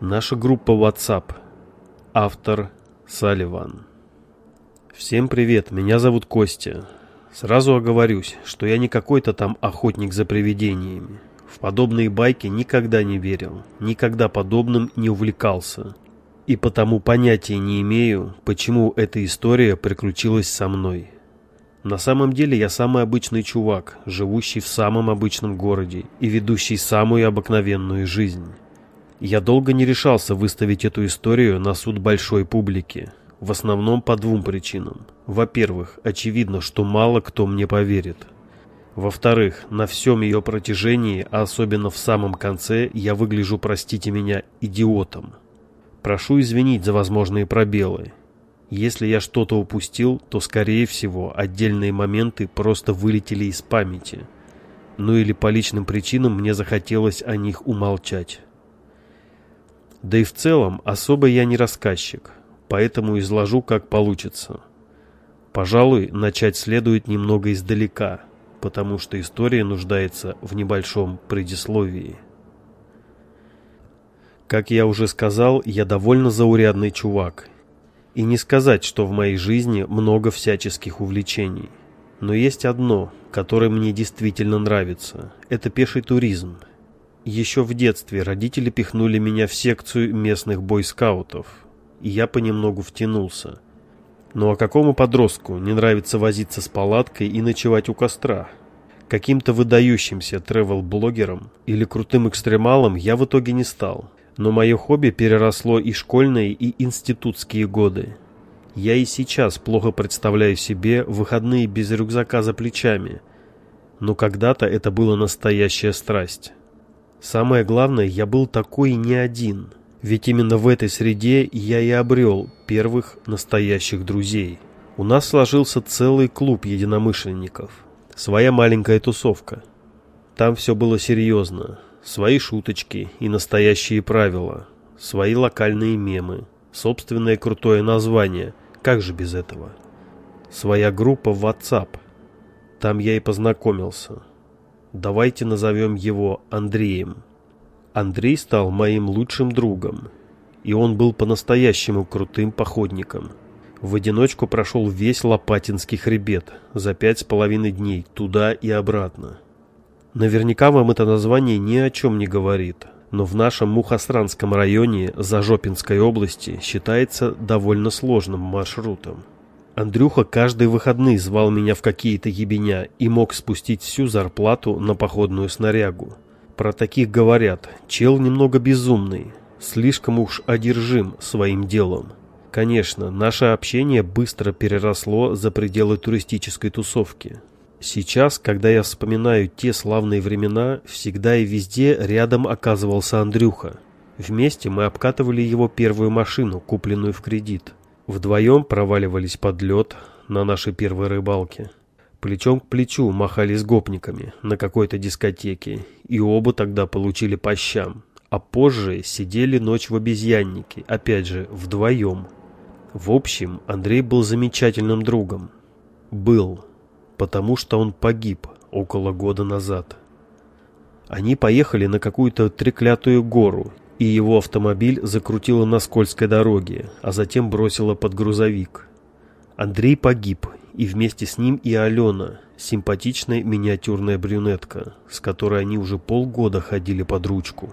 Наша группа WhatsApp. Автор Салливан. Всем привет, меня зовут Костя. Сразу оговорюсь, что я не какой-то там охотник за привидениями. В подобные байки никогда не верил, никогда подобным не увлекался. И потому понятия не имею, почему эта история приключилась со мной. На самом деле я самый обычный чувак, живущий в самом обычном городе и ведущий самую обыкновенную жизнь. Я долго не решался выставить эту историю на суд большой публики. В основном по двум причинам. Во-первых, очевидно, что мало кто мне поверит. Во-вторых, на всем ее протяжении, а особенно в самом конце, я выгляжу, простите меня, идиотом. Прошу извинить за возможные пробелы. Если я что-то упустил, то, скорее всего, отдельные моменты просто вылетели из памяти. Ну или по личным причинам мне захотелось о них умолчать. Да и в целом, особо я не рассказчик, поэтому изложу как получится. Пожалуй, начать следует немного издалека, потому что история нуждается в небольшом предисловии. Как я уже сказал, я довольно заурядный чувак и не сказать, что в моей жизни много всяческих увлечений. Но есть одно, которое мне действительно нравится. Это пеший туризм. Еще в детстве родители пихнули меня в секцию местных бойскаутов, и я понемногу втянулся. Ну а какому подростку не нравится возиться с палаткой и ночевать у костра? Каким-то выдающимся тревел-блогером или крутым экстремалом я в итоге не стал – но мое хобби переросло и школьные, и институтские годы. Я и сейчас плохо представляю себе выходные без рюкзака за плечами. Но когда-то это была настоящая страсть. Самое главное, я был такой не один. Ведь именно в этой среде я и обрел первых настоящих друзей. У нас сложился целый клуб единомышленников. Своя маленькая тусовка. Там все было серьезно. Свои шуточки и настоящие правила, свои локальные мемы, собственное крутое название, как же без этого? Своя группа в WhatsApp. Там я и познакомился. Давайте назовем его Андреем. Андрей стал моим лучшим другом, и он был по-настоящему крутым походником. В одиночку прошел весь Лопатинский хребет за пять с половиной дней туда и обратно. Наверняка вам это название ни о чем не говорит, но в нашем Мухосранском районе Зажопинской области считается довольно сложным маршрутом. Андрюха каждые выходные звал меня в какие-то ебеня и мог спустить всю зарплату на походную снарягу. Про таких говорят, чел немного безумный, слишком уж одержим своим делом. Конечно, наше общение быстро переросло за пределы туристической тусовки. Сейчас, когда я вспоминаю те славные времена, всегда и везде рядом оказывался Андрюха. Вместе мы обкатывали его первую машину, купленную в кредит. Вдвоем проваливались под лед на нашей первой рыбалке. Плечом к плечу махали с гопниками на какой-то дискотеке, и оба тогда получили по щам. А позже сидели ночь в обезьяннике, опять же, вдвоем. В общем, Андрей был замечательным другом. Был потому что он погиб около года назад. Они поехали на какую-то треклятую гору, и его автомобиль закрутило на скользкой дороге, а затем бросило под грузовик. Андрей погиб, и вместе с ним и Алена, симпатичная миниатюрная брюнетка, с которой они уже полгода ходили под ручку.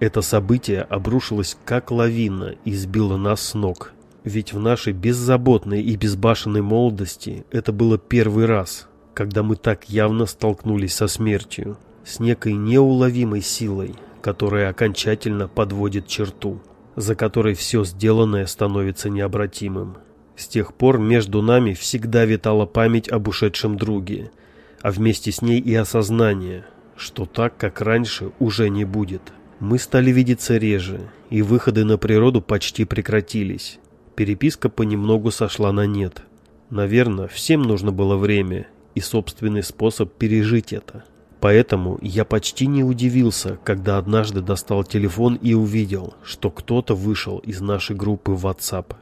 Это событие обрушилось как лавина и сбило нас с ног, ведь в нашей беззаботной и безбашенной молодости это было первый раз, когда мы так явно столкнулись со смертью, с некой неуловимой силой, которая окончательно подводит черту, за которой все сделанное становится необратимым. С тех пор между нами всегда витала память об ушедшем друге, а вместе с ней и осознание, что так, как раньше, уже не будет. Мы стали видеться реже, и выходы на природу почти прекратились. Переписка понемногу сошла на нет. Наверное, всем нужно было время и собственный способ пережить это. Поэтому я почти не удивился, когда однажды достал телефон и увидел, что кто-то вышел из нашей группы в WhatsApp.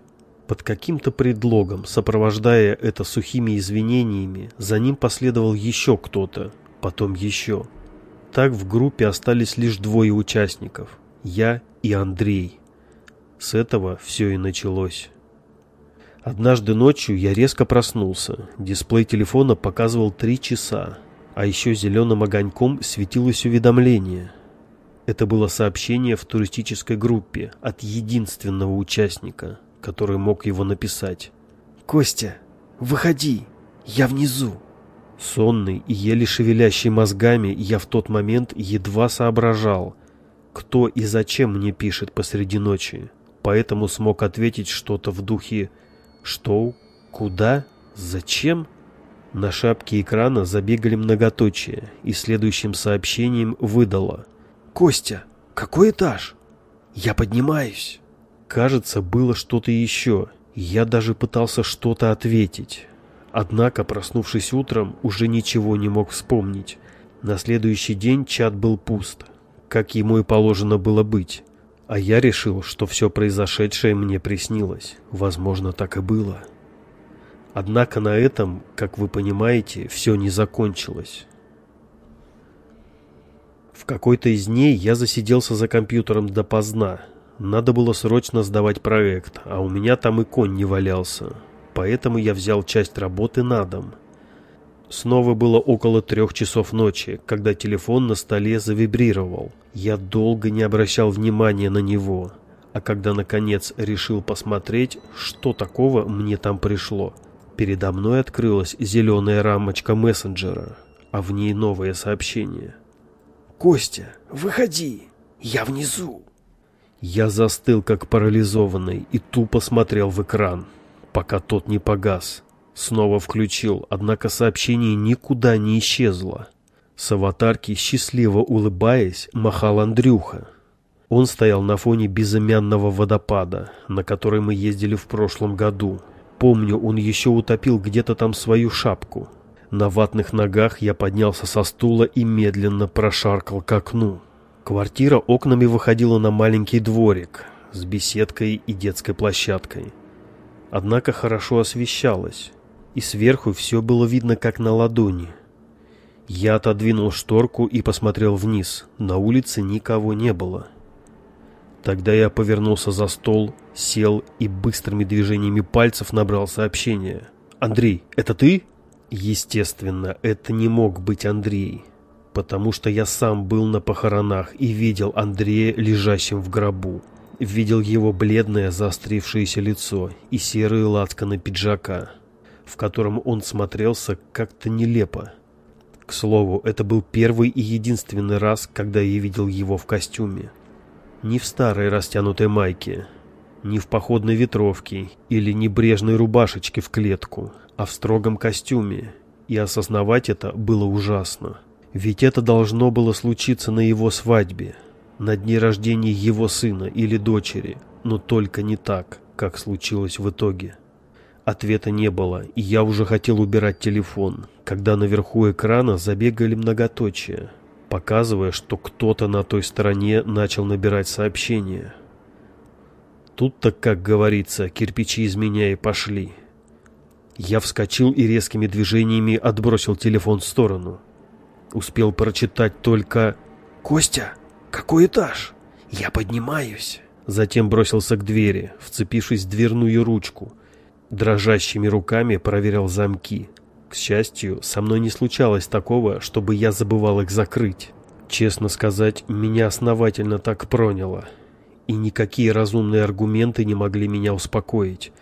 Под каким-то предлогом, сопровождая это сухими извинениями, за ним последовал еще кто-то, потом еще. Так в группе остались лишь двое участников. Я и Андрей. С этого все и началось. Однажды ночью я резко проснулся. Дисплей телефона показывал три часа, а еще зеленым огоньком светилось уведомление. Это было сообщение в туристической группе от единственного участника, который мог его написать. «Костя, выходи, я внизу». Сонный и еле шевелящий мозгами, я в тот момент едва соображал, кто и зачем мне пишет посреди ночи, поэтому смог ответить что-то в духе «Что? Куда? Зачем?» На шапке экрана забегали многоточия, и следующим сообщением выдало «Костя, какой этаж? Я поднимаюсь». Кажется, было что-то еще, я даже пытался что-то ответить. Однако, проснувшись утром, уже ничего не мог вспомнить. На следующий день чат был пуст, как ему и положено было быть. А я решил, что все произошедшее мне приснилось. Возможно, так и было. Однако на этом, как вы понимаете, все не закончилось. В какой-то из дней я засиделся за компьютером допоздна. Надо было срочно сдавать проект, а у меня там и конь не валялся поэтому я взял часть работы на дом. Снова было около трех часов ночи, когда телефон на столе завибрировал. Я долго не обращал внимания на него, а когда наконец решил посмотреть, что такого мне там пришло, передо мной открылась зеленая рамочка мессенджера, а в ней новое сообщение. «Костя, выходи! Я внизу!» Я застыл, как парализованный, и тупо смотрел в экран пока тот не погас. Снова включил, однако сообщение никуда не исчезло. С аватарки, счастливо улыбаясь, махал Андрюха. Он стоял на фоне безымянного водопада, на который мы ездили в прошлом году. Помню, он еще утопил где-то там свою шапку. На ватных ногах я поднялся со стула и медленно прошаркал к окну. Квартира окнами выходила на маленький дворик с беседкой и детской площадкой однако хорошо освещалось, и сверху все было видно как на ладони. Я отодвинул шторку и посмотрел вниз. На улице никого не было. Тогда я повернулся за стол, сел и быстрыми движениями пальцев набрал сообщение. «Андрей, это ты?» Естественно, это не мог быть Андрей, потому что я сам был на похоронах и видел Андрея лежащим в гробу видел его бледное заострившееся лицо и серые лацканы пиджака, в котором он смотрелся как-то нелепо. К слову, это был первый и единственный раз, когда я видел его в костюме. Не в старой растянутой майке, не в походной ветровке или небрежной рубашечке в клетку, а в строгом костюме, и осознавать это было ужасно. Ведь это должно было случиться на его свадьбе, на дне рождения его сына или дочери, но только не так, как случилось в итоге. Ответа не было, и я уже хотел убирать телефон, когда наверху экрана забегали многоточия, показывая, что кто-то на той стороне начал набирать сообщения. Тут-то, как говорится, кирпичи из меня и пошли. Я вскочил и резкими движениями отбросил телефон в сторону. Успел прочитать только «Костя!» «Какой этаж?» «Я поднимаюсь». Затем бросился к двери, вцепившись в дверную ручку. Дрожащими руками проверял замки. К счастью, со мной не случалось такого, чтобы я забывал их закрыть. Честно сказать, меня основательно так проняло. И никакие разумные аргументы не могли меня успокоить.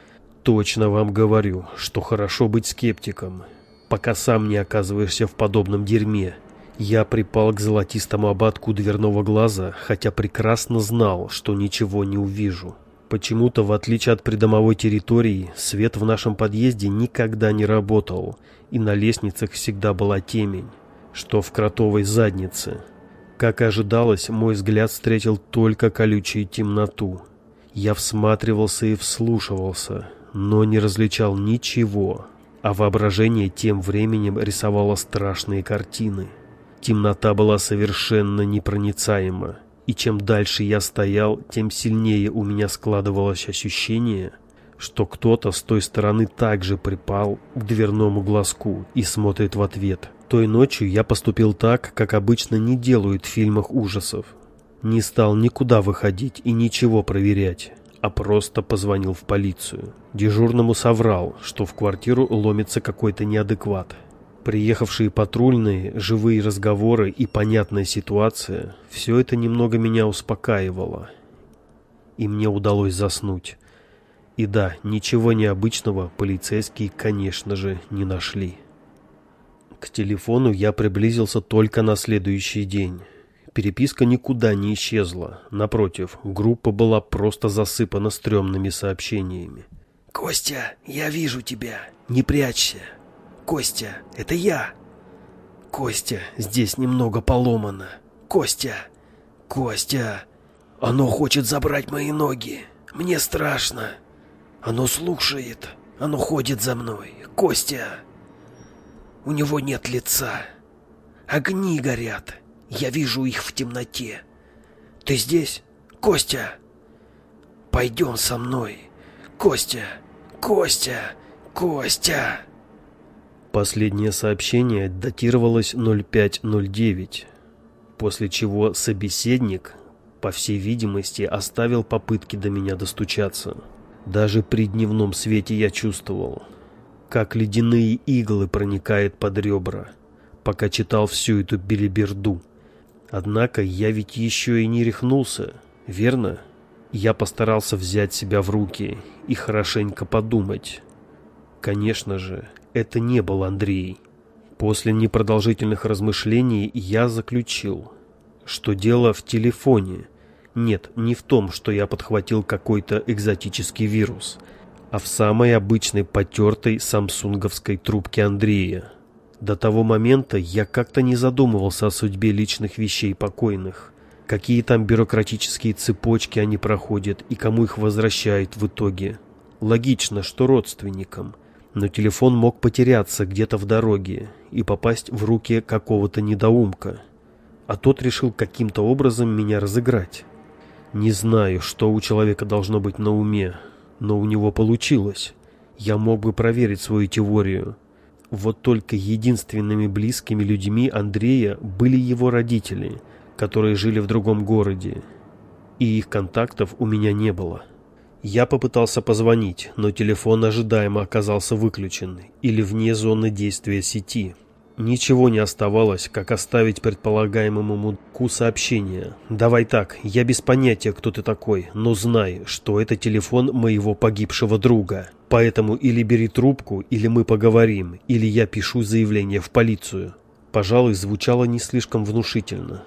Точно вам говорю, что хорошо быть скептиком, пока сам не оказываешься в подобном дерьме. Я припал к золотистому ободку дверного глаза, хотя прекрасно знал, что ничего не увижу. Почему-то, в отличие от придомовой территории, свет в нашем подъезде никогда не работал, и на лестницах всегда была темень, что в кротовой заднице. Как ожидалось, мой взгляд встретил только колючую темноту. Я всматривался и вслушивался, но не различал ничего, а воображение тем временем рисовало страшные картины. Темнота была совершенно непроницаема, и чем дальше я стоял, тем сильнее у меня складывалось ощущение, что кто-то с той стороны также припал к дверному глазку и смотрит в ответ. Той ночью я поступил так, как обычно не делают в фильмах ужасов. Не стал никуда выходить и ничего проверять, а просто позвонил в полицию. Дежурному соврал, что в квартиру ломится какой-то неадекват. Приехавшие патрульные, живые разговоры и понятная ситуация – все это немного меня успокаивало. И мне удалось заснуть. И да, ничего необычного полицейские, конечно же, не нашли. К телефону я приблизился только на следующий день. Переписка никуда не исчезла. Напротив, группа была просто засыпана стрёмными сообщениями. «Костя, я вижу тебя. Не прячься. Костя, это я. Костя, здесь немного поломано. Костя, Костя, оно хочет забрать мои ноги. Мне страшно. Оно слушает. Оно ходит за мной. Костя. У него нет лица. Огни горят. Я вижу их в темноте. Ты здесь, Костя? Пойдем со мной. Костя, Костя, Костя. Последнее сообщение датировалось 0509, после чего собеседник, по всей видимости, оставил попытки до меня достучаться. Даже при дневном свете я чувствовал, как ледяные иглы проникают под ребра, пока читал всю эту белиберду. Однако я ведь еще и не рехнулся, верно? Я постарался взять себя в руки и хорошенько подумать. Конечно же, это не был Андрей. После непродолжительных размышлений я заключил, что дело в телефоне. Нет, не в том, что я подхватил какой-то экзотический вирус, а в самой обычной потертой самсунговской трубке Андрея. До того момента я как-то не задумывался о судьбе личных вещей покойных. Какие там бюрократические цепочки они проходят и кому их возвращают в итоге. Логично, что родственникам – но телефон мог потеряться где-то в дороге и попасть в руки какого-то недоумка. А тот решил каким-то образом меня разыграть. Не знаю, что у человека должно быть на уме, но у него получилось. Я мог бы проверить свою теорию. Вот только единственными близкими людьми Андрея были его родители, которые жили в другом городе, и их контактов у меня не было. Я попытался позвонить, но телефон ожидаемо оказался выключен или вне зоны действия сети. Ничего не оставалось, как оставить предполагаемому мудку сообщение. «Давай так, я без понятия, кто ты такой, но знай, что это телефон моего погибшего друга. Поэтому или бери трубку, или мы поговорим, или я пишу заявление в полицию». Пожалуй, звучало не слишком внушительно.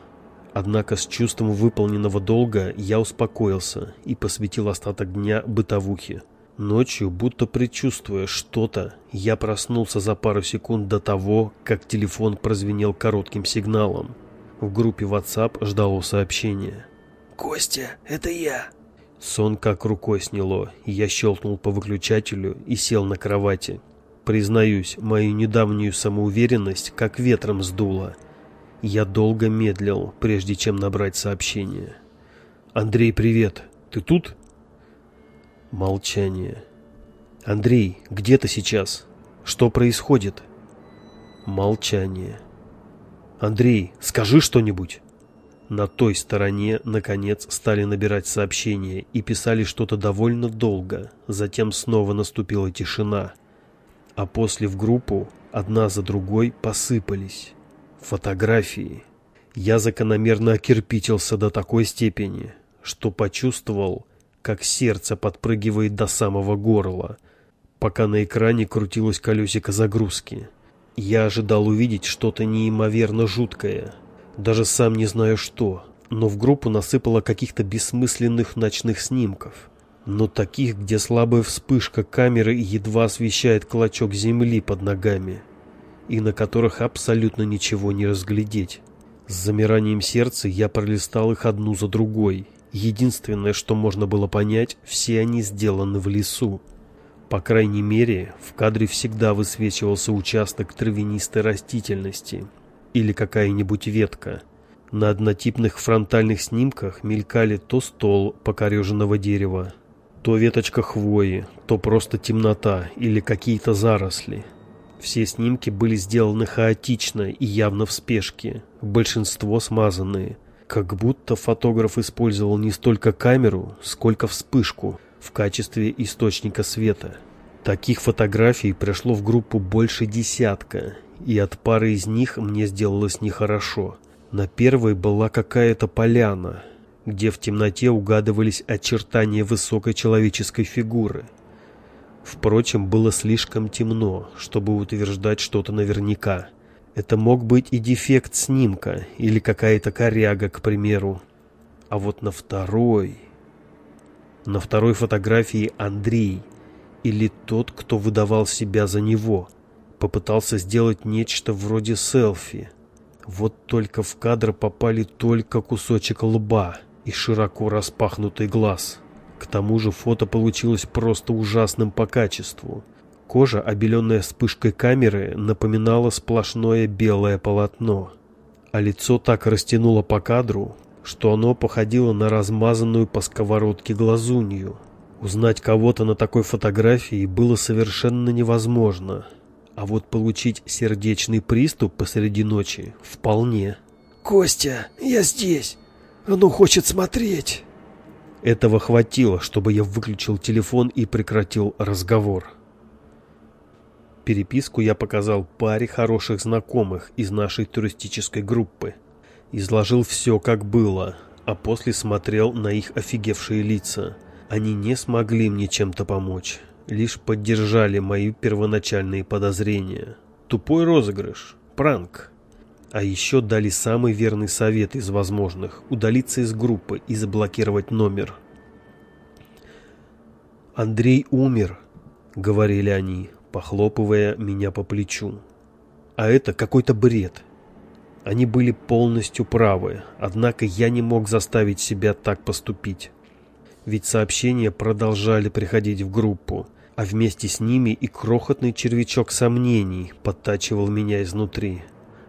Однако с чувством выполненного долга я успокоился и посвятил остаток дня бытовухе. Ночью, будто предчувствуя что-то, я проснулся за пару секунд до того, как телефон прозвенел коротким сигналом. В группе WhatsApp ждало сообщение. «Костя, это я!» Сон как рукой сняло, я щелкнул по выключателю и сел на кровати. Признаюсь, мою недавнюю самоуверенность как ветром сдуло – я долго медлил, прежде чем набрать сообщение. «Андрей, привет! Ты тут?» Молчание. «Андрей, где ты сейчас? Что происходит?» Молчание. «Андрей, скажи что-нибудь!» На той стороне, наконец, стали набирать сообщения и писали что-то довольно долго. Затем снова наступила тишина. А после в группу, одна за другой, посыпались. Фотографии. Я закономерно окирпичился до такой степени, что почувствовал, как сердце подпрыгивает до самого горла, пока на экране крутилось колесико загрузки. Я ожидал увидеть что-то неимоверно жуткое, даже сам не знаю что, но в группу насыпало каких-то бессмысленных ночных снимков, но таких, где слабая вспышка камеры едва освещает клочок земли под ногами и на которых абсолютно ничего не разглядеть. С замиранием сердца я пролистал их одну за другой. Единственное, что можно было понять, все они сделаны в лесу. По крайней мере, в кадре всегда высвечивался участок травянистой растительности или какая-нибудь ветка. На однотипных фронтальных снимках мелькали то стол покореженного дерева, то веточка хвои, то просто темнота или какие-то заросли. Все снимки были сделаны хаотично и явно в спешке, большинство смазанные. Как будто фотограф использовал не столько камеру, сколько вспышку в качестве источника света. Таких фотографий пришло в группу больше десятка, и от пары из них мне сделалось нехорошо. На первой была какая-то поляна, где в темноте угадывались очертания высокой человеческой фигуры. Впрочем, было слишком темно, чтобы утверждать что-то наверняка. Это мог быть и дефект снимка, или какая-то коряга, к примеру. А вот на второй... На второй фотографии Андрей, или тот, кто выдавал себя за него, попытался сделать нечто вроде селфи. Вот только в кадр попали только кусочек лба и широко распахнутый глаз. К тому же фото получилось просто ужасным по качеству. Кожа, обеленная вспышкой камеры, напоминала сплошное белое полотно, а лицо так растянуло по кадру, что оно походило на размазанную по сковородке глазунью. Узнать кого-то на такой фотографии было совершенно невозможно, а вот получить сердечный приступ посреди ночи вполне. «Костя, я здесь! Оно хочет смотреть!» Этого хватило, чтобы я выключил телефон и прекратил разговор. Переписку я показал паре хороших знакомых из нашей туристической группы. Изложил все, как было, а после смотрел на их офигевшие лица. Они не смогли мне чем-то помочь, лишь поддержали мои первоначальные подозрения. Тупой розыгрыш, пранк. А еще дали самый верный совет из возможных – удалиться из группы и заблокировать номер. «Андрей умер», – говорили они, похлопывая меня по плечу. «А это какой-то бред». Они были полностью правы, однако я не мог заставить себя так поступить. Ведь сообщения продолжали приходить в группу, а вместе с ними и крохотный червячок сомнений подтачивал меня изнутри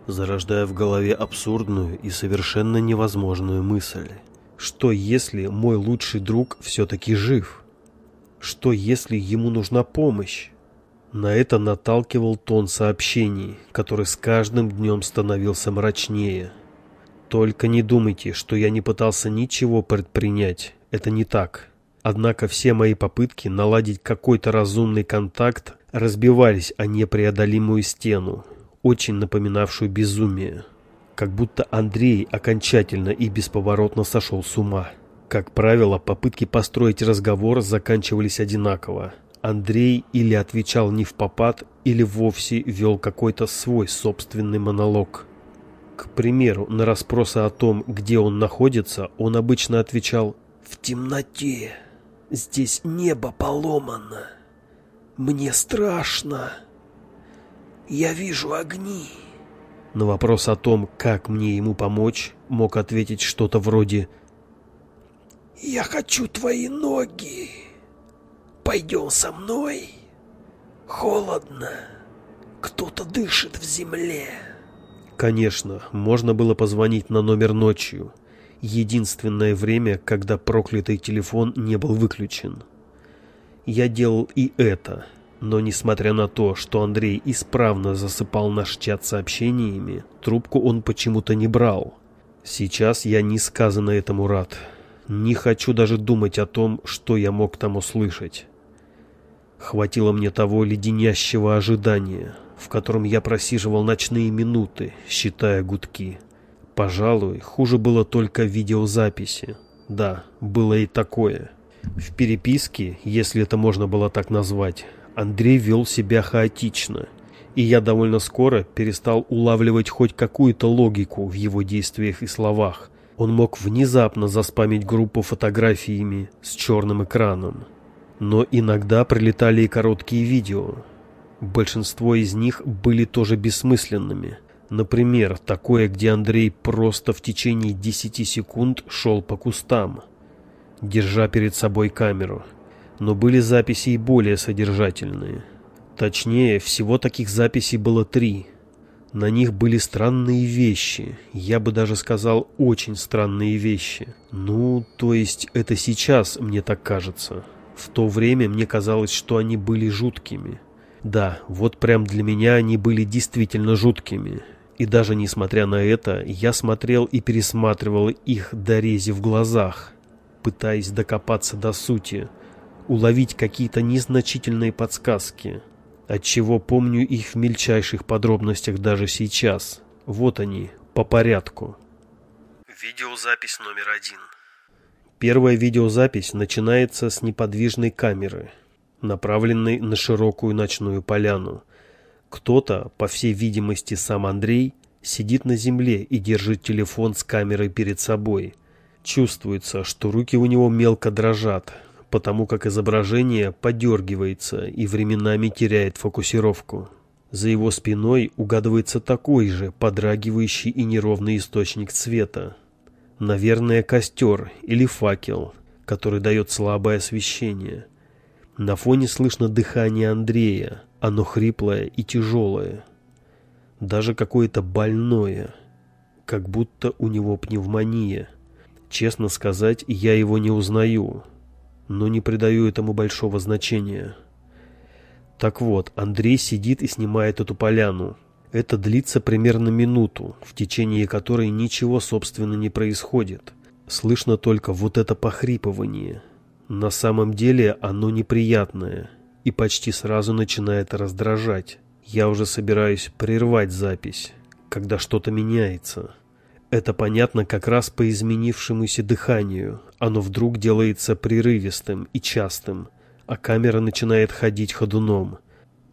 зарождая в голове абсурдную и совершенно невозможную мысль. Что если мой лучший друг все-таки жив? Что если ему нужна помощь? На это наталкивал тон сообщений, который с каждым днем становился мрачнее. Только не думайте, что я не пытался ничего предпринять. Это не так. Однако все мои попытки наладить какой-то разумный контакт разбивались о непреодолимую стену, очень напоминавшую безумие. Как будто Андрей окончательно и бесповоротно сошел с ума. Как правило, попытки построить разговор заканчивались одинаково. Андрей или отвечал не в попад, или вовсе вел какой-то свой собственный монолог. К примеру, на расспросы о том, где он находится, он обычно отвечал «В темноте. Здесь небо поломано. Мне страшно». Я вижу огни. На вопрос о том, как мне ему помочь, мог ответить что-то вроде «Я хочу твои ноги. Пойдем со мной. Холодно. Кто-то дышит в земле». Конечно, можно было позвонить на номер ночью. Единственное время, когда проклятый телефон не был выключен. Я делал и это – но несмотря на то, что Андрей исправно засыпал наш чат сообщениями, трубку он почему-то не брал. Сейчас я несказанно этому рад. Не хочу даже думать о том, что я мог там услышать. Хватило мне того леденящего ожидания, в котором я просиживал ночные минуты, считая гудки. Пожалуй, хуже было только видеозаписи. Да, было и такое. В переписке, если это можно было так назвать, Андрей вел себя хаотично, и я довольно скоро перестал улавливать хоть какую-то логику в его действиях и словах. Он мог внезапно заспамить группу фотографиями с черным экраном. Но иногда прилетали и короткие видео. Большинство из них были тоже бессмысленными. Например, такое, где Андрей просто в течение 10 секунд шел по кустам, держа перед собой камеру – но были записи и более содержательные. Точнее, всего таких записей было три. На них были странные вещи, я бы даже сказал, очень странные вещи. Ну, то есть это сейчас мне так кажется. В то время мне казалось, что они были жуткими. Да, вот прям для меня они были действительно жуткими. И даже несмотря на это, я смотрел и пересматривал их до рези в глазах, пытаясь докопаться до сути, уловить какие-то незначительные подсказки, отчего помню их в мельчайших подробностях даже сейчас. Вот они, по порядку. Видеозапись номер один. Первая видеозапись начинается с неподвижной камеры, направленной на широкую ночную поляну. Кто-то, по всей видимости сам Андрей, сидит на земле и держит телефон с камерой перед собой. Чувствуется, что руки у него мелко дрожат, потому как изображение подергивается и временами теряет фокусировку. За его спиной угадывается такой же подрагивающий и неровный источник света. Наверное, костер или факел, который дает слабое освещение. На фоне слышно дыхание Андрея, оно хриплое и тяжелое. Даже какое-то больное, как будто у него пневмония. Честно сказать, я его не узнаю, но не придаю этому большого значения. Так вот, Андрей сидит и снимает эту поляну. Это длится примерно минуту, в течение которой ничего, собственно, не происходит. Слышно только вот это похрипывание. На самом деле оно неприятное и почти сразу начинает раздражать. Я уже собираюсь прервать запись, когда что-то меняется. Это понятно как раз по изменившемуся дыханию. Оно вдруг делается прерывистым и частым – а камера начинает ходить ходуном.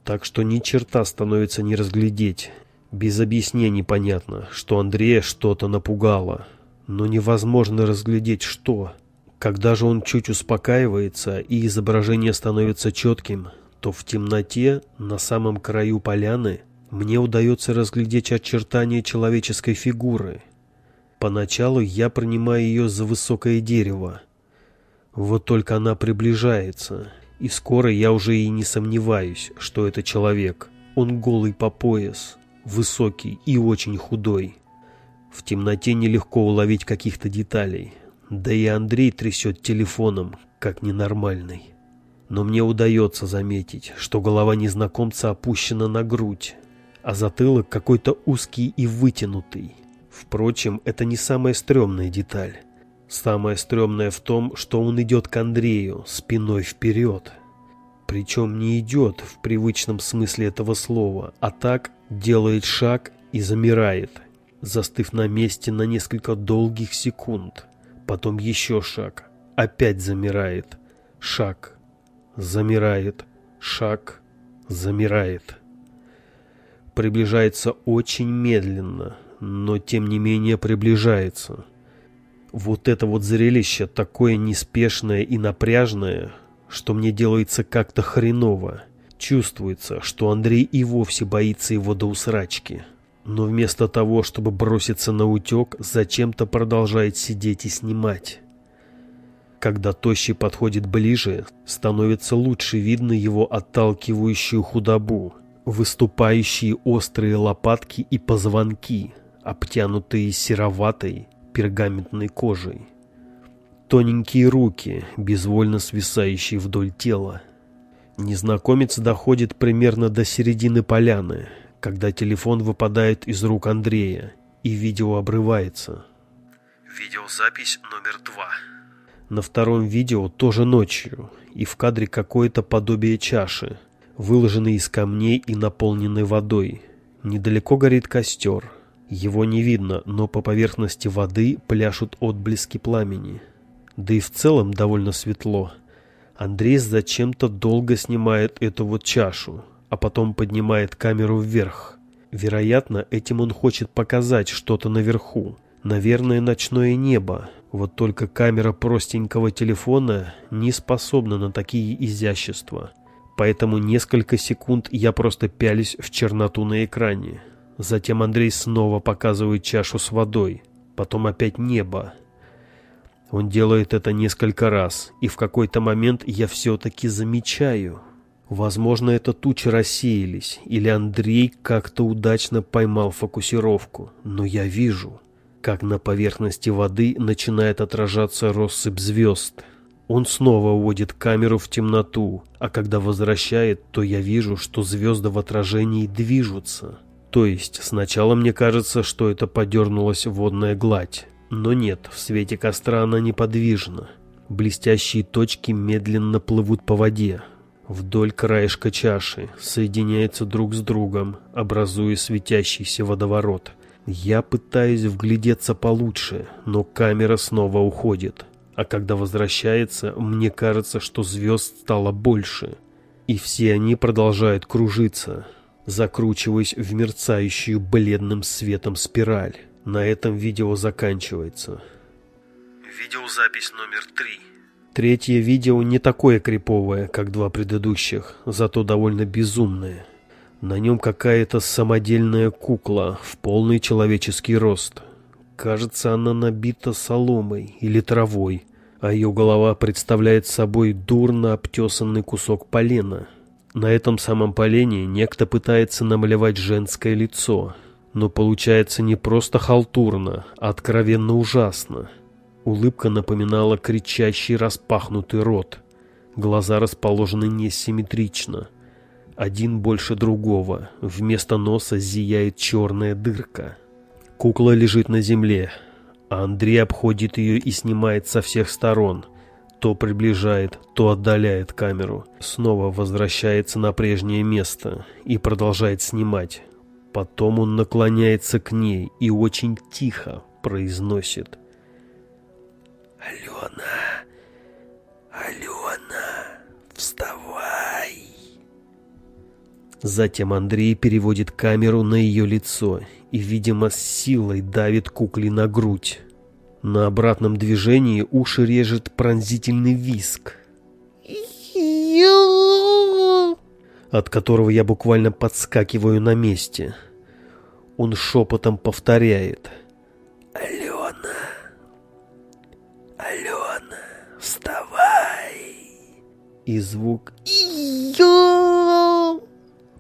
Так что ни черта становится не разглядеть. Без объяснений понятно, что Андрея что-то напугало. Но невозможно разглядеть что. Когда же он чуть успокаивается и изображение становится четким, то в темноте на самом краю поляны мне удается разглядеть очертания человеческой фигуры. Поначалу я принимаю ее за высокое дерево. Вот только она приближается, и скоро я уже и не сомневаюсь, что это человек. Он голый по пояс, высокий и очень худой. В темноте нелегко уловить каких-то деталей. Да и Андрей трясет телефоном, как ненормальный. Но мне удается заметить, что голова незнакомца опущена на грудь, а затылок какой-то узкий и вытянутый. Впрочем, это не самая стрёмная деталь. Самое стрёмное в том, что он идет к Андрею спиной вперед. Причем не идет в привычном смысле этого слова, а так делает шаг и замирает, застыв на месте на несколько долгих секунд. Потом еще шаг, опять замирает, шаг, замирает, шаг, замирает. Приближается очень медленно, но тем не менее приближается. Вот это вот зрелище такое неспешное и напряжное, что мне делается как-то хреново. Чувствуется, что Андрей и вовсе боится его до усрачки. Но вместо того, чтобы броситься на утек, зачем-то продолжает сидеть и снимать. Когда Тощий подходит ближе, становится лучше видно его отталкивающую худобу, выступающие острые лопатки и позвонки, обтянутые сероватой, пергаментной кожей. Тоненькие руки, безвольно свисающие вдоль тела. Незнакомец доходит примерно до середины поляны, когда телефон выпадает из рук Андрея, и видео обрывается. Видеозапись номер два. На втором видео тоже ночью, и в кадре какое-то подобие чаши, выложенной из камней и наполненной водой. Недалеко горит костер, его не видно, но по поверхности воды пляшут отблески пламени. Да и в целом довольно светло. Андрей зачем-то долго снимает эту вот чашу, а потом поднимает камеру вверх. Вероятно, этим он хочет показать что-то наверху. Наверное, ночное небо. Вот только камера простенького телефона не способна на такие изящества. Поэтому несколько секунд я просто пялись в черноту на экране. Затем Андрей снова показывает чашу с водой, потом опять небо. Он делает это несколько раз, и в какой-то момент я все-таки замечаю. Возможно, это тучи рассеялись, или Андрей как-то удачно поймал фокусировку, но я вижу, как на поверхности воды начинает отражаться россыпь звезд. Он снова уводит камеру в темноту, а когда возвращает, то я вижу, что звезды в отражении движутся То есть сначала мне кажется, что это подернулась водная гладь. Но нет, в свете костра она неподвижна. Блестящие точки медленно плывут по воде. Вдоль краешка чаши соединяются друг с другом, образуя светящийся водоворот. Я пытаюсь вглядеться получше, но камера снова уходит. А когда возвращается, мне кажется, что звезд стало больше. И все они продолжают кружиться, закручиваясь в мерцающую бледным светом спираль. На этом видео заканчивается. Видеозапись номер три. Третье видео не такое криповое, как два предыдущих, зато довольно безумное. На нем какая-то самодельная кукла в полный человеческий рост. Кажется, она набита соломой или травой, а ее голова представляет собой дурно обтесанный кусок полена. На этом самом полене некто пытается намалевать женское лицо, но получается не просто халтурно, а откровенно ужасно. Улыбка напоминала кричащий распахнутый рот. Глаза расположены несимметрично. Один больше другого. Вместо носа зияет черная дырка. Кукла лежит на земле, а Андрей обходит ее и снимает со всех сторон. То приближает, то отдаляет камеру. Снова возвращается на прежнее место и продолжает снимать. Потом он наклоняется к ней и очень тихо произносит – Алена, Алена, вставай. Затем Андрей переводит камеру на ее лицо и, видимо, с силой давит кукле на грудь. На обратном движении уши режет пронзительный виск, от которого я буквально подскакиваю на месте. Он шепотом повторяет — и звук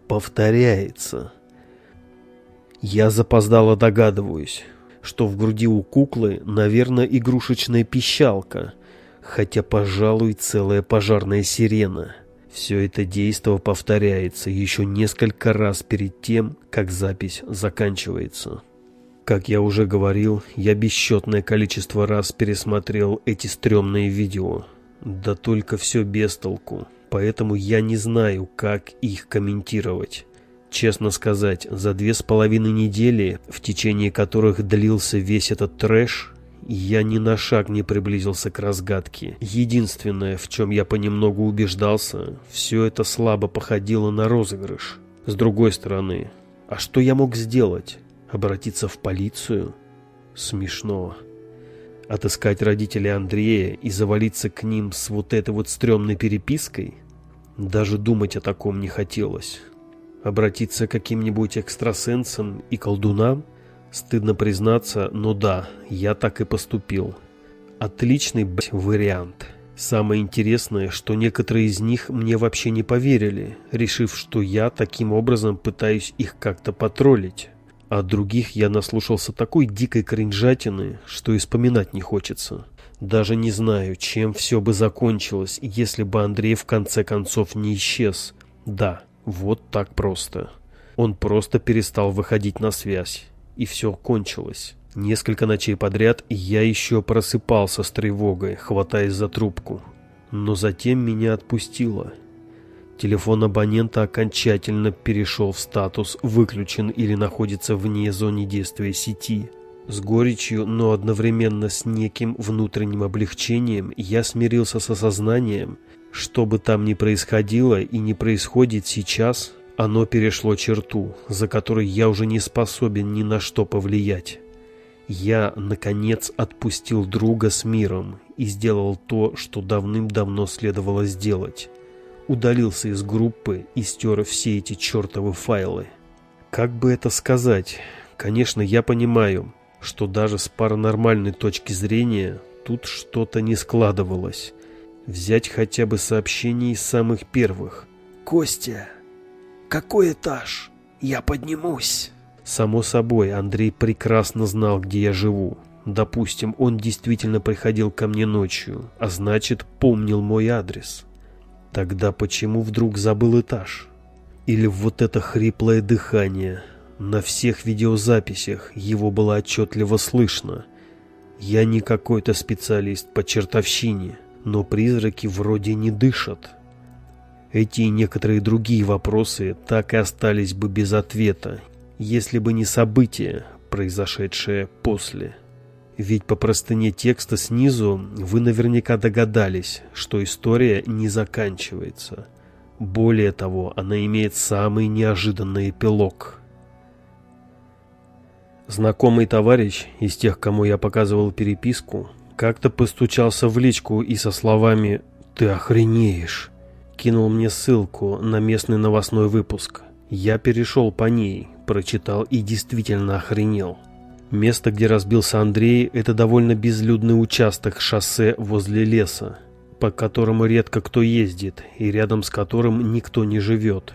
повторяется. Я запоздало догадываюсь, что в груди у куклы, наверное, игрушечная пищалка, хотя, пожалуй, целая пожарная сирена. Все это действо повторяется еще несколько раз перед тем, как запись заканчивается. Как я уже говорил, я бесчетное количество раз пересмотрел эти стрёмные видео – да только все без толку, поэтому я не знаю, как их комментировать. Честно сказать, за две с половиной недели, в течение которых длился весь этот трэш, я ни на шаг не приблизился к разгадке. Единственное, в чем я понемногу убеждался, все это слабо походило на розыгрыш. С другой стороны, а что я мог сделать? Обратиться в полицию? Смешно. Отыскать родителей Андрея и завалиться к ним с вот этой вот стрёмной перепиской? Даже думать о таком не хотелось. Обратиться к каким-нибудь экстрасенсам и колдунам? Стыдно признаться, но да, я так и поступил. Отличный, блядь, вариант. Самое интересное, что некоторые из них мне вообще не поверили, решив, что я таким образом пытаюсь их как-то потроллить. А других я наслушался такой дикой кринжатины, что и вспоминать не хочется. Даже не знаю, чем все бы закончилось, если бы Андрей в конце концов не исчез. Да, вот так просто. Он просто перестал выходить на связь. И все кончилось. Несколько ночей подряд я еще просыпался с тревогой, хватаясь за трубку. Но затем меня отпустило. Телефон абонента окончательно перешел в статус «выключен» или находится вне зоны действия сети. С горечью, но одновременно с неким внутренним облегчением я смирился с осознанием, что бы там ни происходило и не происходит сейчас, оно перешло черту, за которой я уже не способен ни на что повлиять. Я, наконец, отпустил друга с миром и сделал то, что давным-давно следовало сделать удалился из группы и стер все эти чертовы файлы. Как бы это сказать? Конечно, я понимаю, что даже с паранормальной точки зрения тут что-то не складывалось. Взять хотя бы сообщение из самых первых. «Костя, какой этаж? Я поднимусь». Само собой, Андрей прекрасно знал, где я живу. Допустим, он действительно приходил ко мне ночью, а значит, помнил мой адрес. Тогда почему вдруг забыл этаж? Или вот это хриплое дыхание? На всех видеозаписях его было отчетливо слышно. Я не какой-то специалист по чертовщине, но призраки вроде не дышат. Эти и некоторые другие вопросы так и остались бы без ответа, если бы не события, произошедшее после. Ведь по простыне текста снизу вы наверняка догадались, что история не заканчивается. Более того, она имеет самый неожиданный эпилог. Знакомый товарищ из тех, кому я показывал переписку, как-то постучался в личку и со словами «Ты охренеешь!» кинул мне ссылку на местный новостной выпуск. Я перешел по ней, прочитал и действительно охренел. Место, где разбился Андрей, это довольно безлюдный участок шоссе возле леса, по которому редко кто ездит и рядом с которым никто не живет.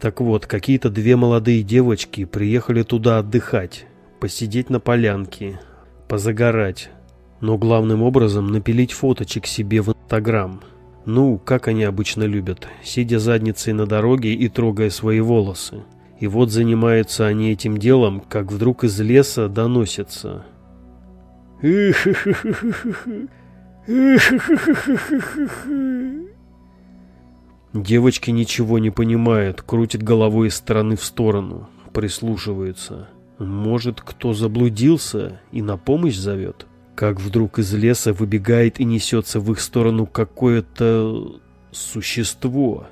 Так вот, какие-то две молодые девочки приехали туда отдыхать, посидеть на полянке, позагорать, но главным образом напилить фоточек себе в Инстаграм. Ну, как они обычно любят, сидя задницей на дороге и трогая свои волосы. И вот занимаются они этим делом, как вдруг из леса доносится. Девочки ничего не понимают, крутят головой из стороны в сторону, прислушиваются. Может, кто заблудился и на помощь зовет? Как вдруг из леса выбегает и несется в их сторону какое-то существо.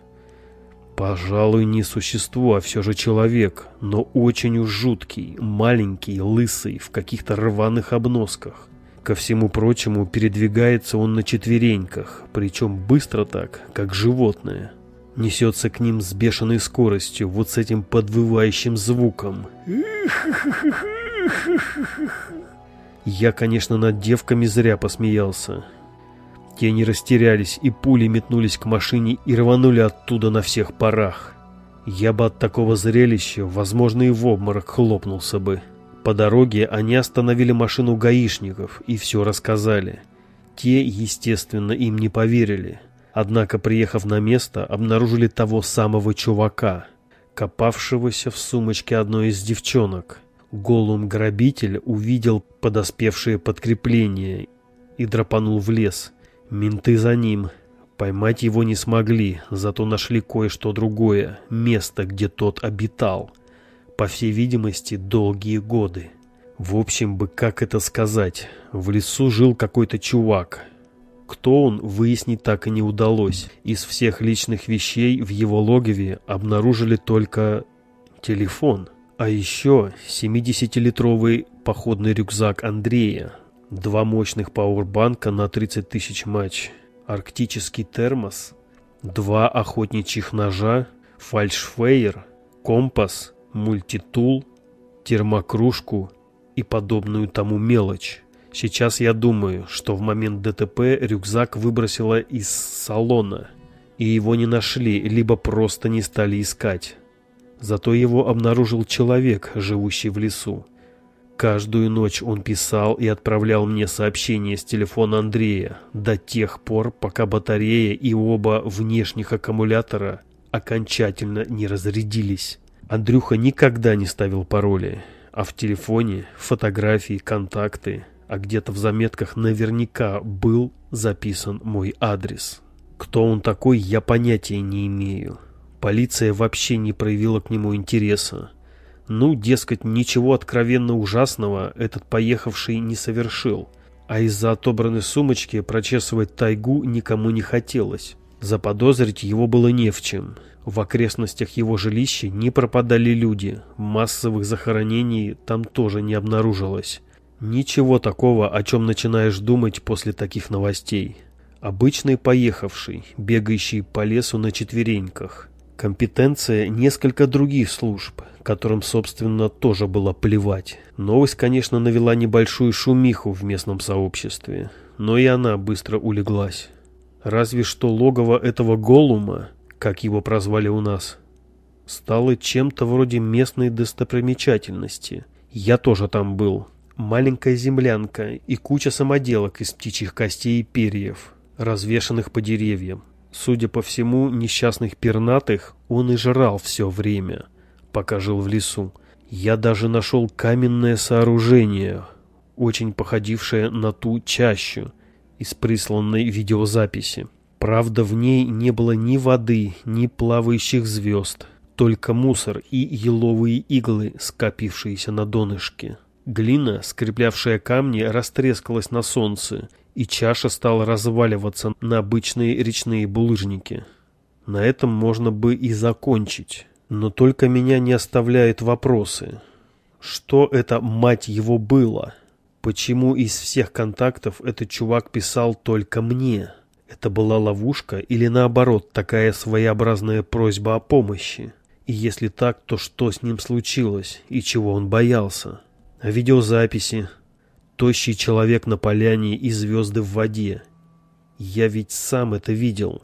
Пожалуй, не существо, а все же человек, но очень уж жуткий, маленький, лысый, в каких-то рваных обносках. Ко всему прочему, передвигается он на четвереньках, причем быстро так, как животное. Несется к ним с бешеной скоростью, вот с этим подвывающим звуком. Я, конечно, над девками зря посмеялся. Те не растерялись и пули метнулись к машине и рванули оттуда на всех парах. Я бы от такого зрелища, возможно, и в обморок хлопнулся бы. По дороге они остановили машину гаишников и все рассказали. Те, естественно, им не поверили. Однако, приехав на место, обнаружили того самого чувака, копавшегося в сумочке одной из девчонок. Голум-грабитель увидел подоспевшее подкрепление и драпанул в лес. Менты за ним. Поймать его не смогли, зато нашли кое-что другое, место, где тот обитал. По всей видимости, долгие годы. В общем бы, как это сказать, в лесу жил какой-то чувак. Кто он, выяснить так и не удалось. Из всех личных вещей в его логове обнаружили только телефон. А еще 70-литровый походный рюкзак Андрея, два мощных пауэрбанка на 30 тысяч матч, арктический термос, два охотничьих ножа, фальшфейер, компас, мультитул, термокружку и подобную тому мелочь. Сейчас я думаю, что в момент ДТП рюкзак выбросило из салона, и его не нашли, либо просто не стали искать. Зато его обнаружил человек, живущий в лесу. Каждую ночь он писал и отправлял мне сообщения с телефона Андрея до тех пор, пока батарея и оба внешних аккумулятора окончательно не разрядились. Андрюха никогда не ставил пароли, а в телефоне фотографии, контакты, а где-то в заметках наверняка был записан мой адрес. Кто он такой, я понятия не имею. Полиция вообще не проявила к нему интереса. Ну, дескать, ничего откровенно ужасного этот поехавший не совершил. А из-за отобранной сумочки прочесывать тайгу никому не хотелось. Заподозрить его было не в чем. В окрестностях его жилища не пропадали люди, массовых захоронений там тоже не обнаружилось. Ничего такого, о чем начинаешь думать после таких новостей. Обычный поехавший, бегающий по лесу на четвереньках. Компетенция несколько других служб, которым, собственно, тоже было плевать. Новость, конечно, навела небольшую шумиху в местном сообществе, но и она быстро улеглась. Разве что логово этого голума, как его прозвали у нас, стало чем-то вроде местной достопримечательности. Я тоже там был. Маленькая землянка и куча самоделок из птичьих костей и перьев, развешанных по деревьям. Судя по всему, несчастных пернатых он и жрал все время, пока жил в лесу. Я даже нашел каменное сооружение, очень походившее на ту чащу из присланной видеозаписи. Правда, в ней не было ни воды, ни плавающих звезд, только мусор и еловые иглы, скопившиеся на донышке. Глина, скреплявшая камни, растрескалась на солнце, и чаша стала разваливаться на обычные речные булыжники. На этом можно бы и закончить. Но только меня не оставляют вопросы. Что это, мать его, было? Почему из всех контактов этот чувак писал только мне? Это была ловушка или наоборот такая своеобразная просьба о помощи? И если так, то что с ним случилось и чего он боялся? Видеозаписи? Тощий человек на поляне и звезды в воде. Я ведь сам это видел.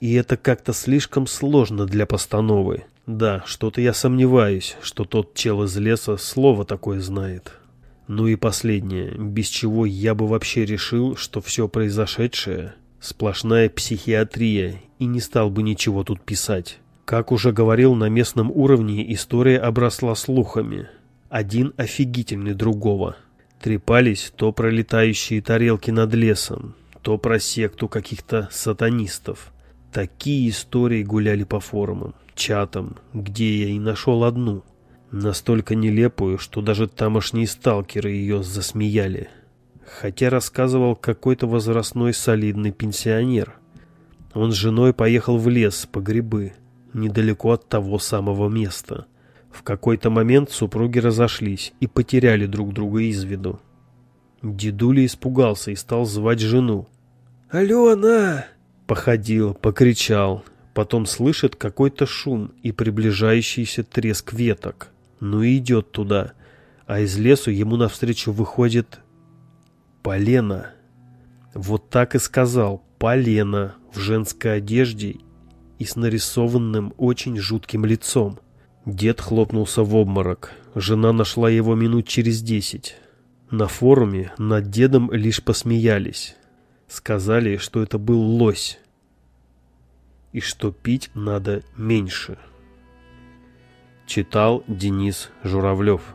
И это как-то слишком сложно для постановы. Да, что-то я сомневаюсь, что тот чел из леса слово такое знает. Ну и последнее, без чего я бы вообще решил, что все произошедшее – сплошная психиатрия, и не стал бы ничего тут писать. Как уже говорил, на местном уровне история обросла слухами. Один офигительный другого. Трепались то про летающие тарелки над лесом, то про секту каких-то сатанистов. Такие истории гуляли по форумам, чатам, где я и нашел одну. Настолько нелепую, что даже тамошние сталкеры ее засмеяли. Хотя рассказывал какой-то возрастной солидный пенсионер. Он с женой поехал в лес по грибы недалеко от того самого места. В какой-то момент супруги разошлись и потеряли друг друга из виду. Дедуля испугался и стал звать жену. «Алена!» Походил, покричал, потом слышит какой-то шум и приближающийся треск веток. Ну и идет туда, а из лесу ему навстречу выходит полено. Вот так и сказал, полено в женской одежде и с нарисованным очень жутким лицом. Дед хлопнулся в обморок. Жена нашла его минут через десять. На форуме над дедом лишь посмеялись. Сказали, что это был лось. И что пить надо меньше. Читал Денис Журавлев.